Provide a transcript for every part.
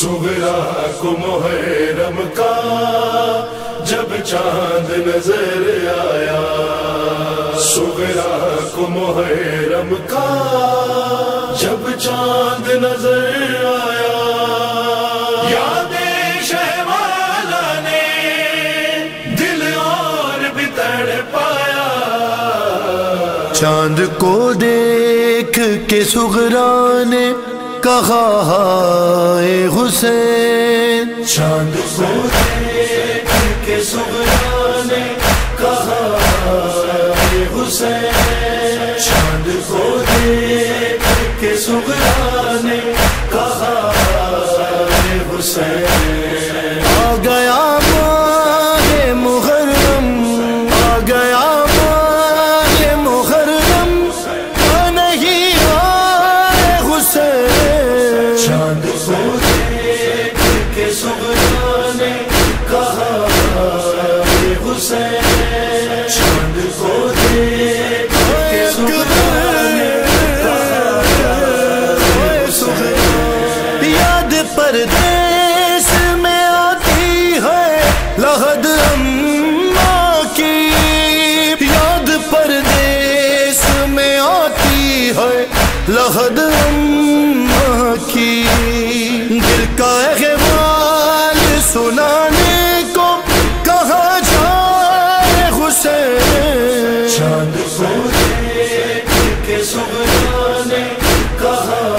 سغرا کو محرم کا، جب چاند نظر آیا۔ سغرا کو محرم کا، جب چاند نظر آیا۔ یاد شہوالا نے دل اور بھی تڑ پایا۔ چاند کو دیکھ کے سغران کہا ہائے حسین چاند کو دیکھ کے سغرا۔ حسین کے سغرا نے کہا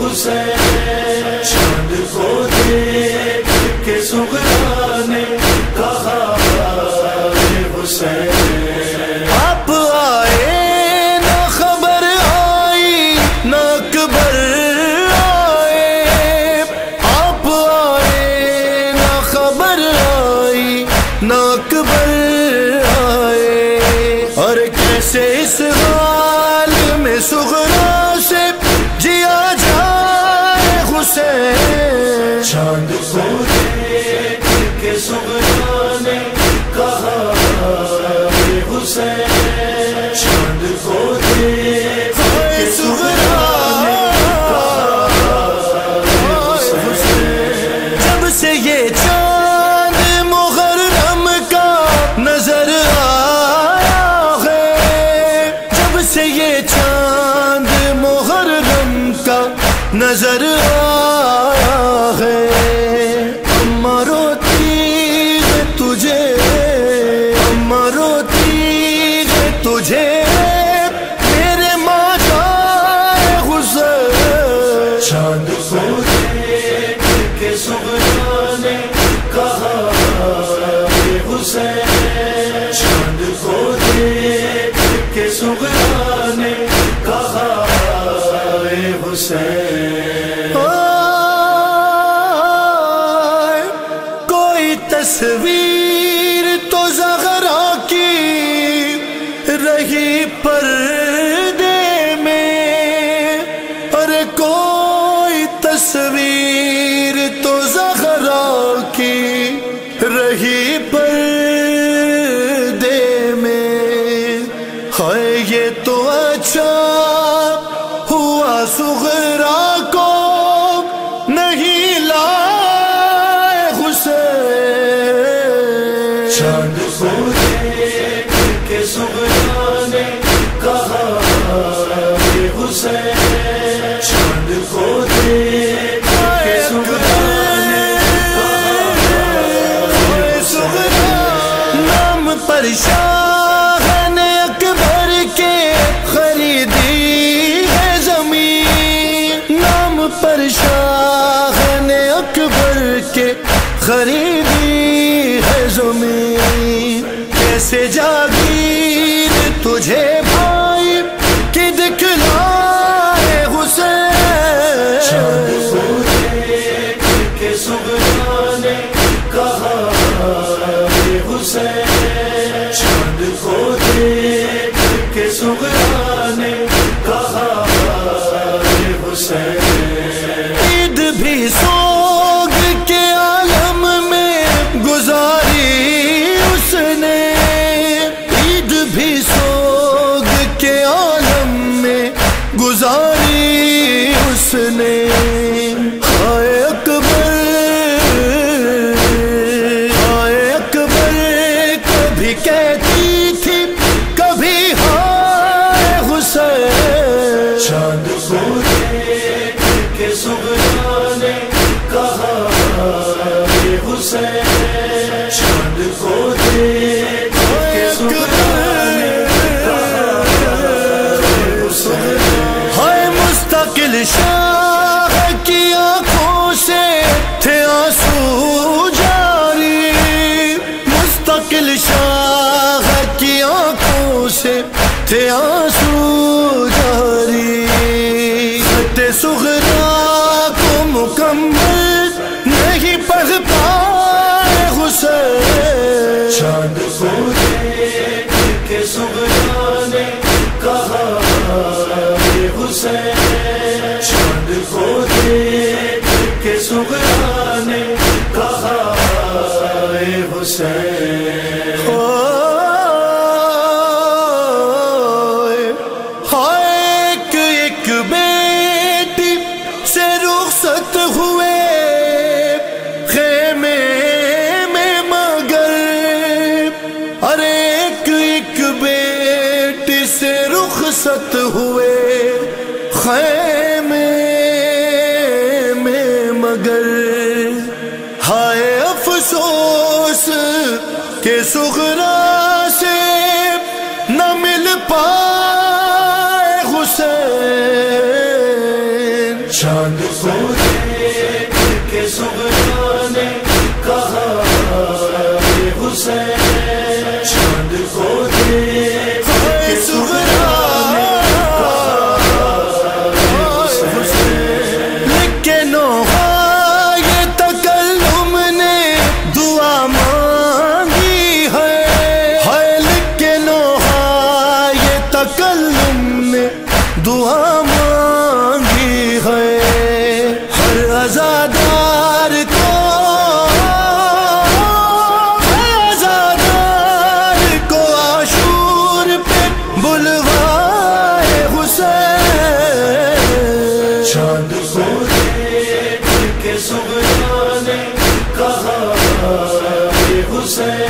حسین۔ چاند کو دیکھ کے سغرا نے کہا حسین۔ آپ آئے نہ خبر آئی، نہ اکبر آئے۔ آپ آئے نہ خبر آئی، نہ حسین۔ کوئی تصویر تو زغرا کی رہی پردے میں۔ اور کوئی تصویر تو زغرا کی رہی پردے چاند کو دیکھ کے سغرا نے کہا حسین چاند کو دیکھ کے سغرا نے نام پر شاہ نے اکبر کے خریدی ہے زمین. نام پر شاہ نے اکبر کے خریدی سے جاگیر تجھے بھائی کی دکھلا ہے حسین کہا حسین۔ شاہ کی آنکھوں سے تھے آنسو جاری۔ مستقل کی آنکھوں سے تھے آنسو حسین افسوس کہ سغرا سے حسین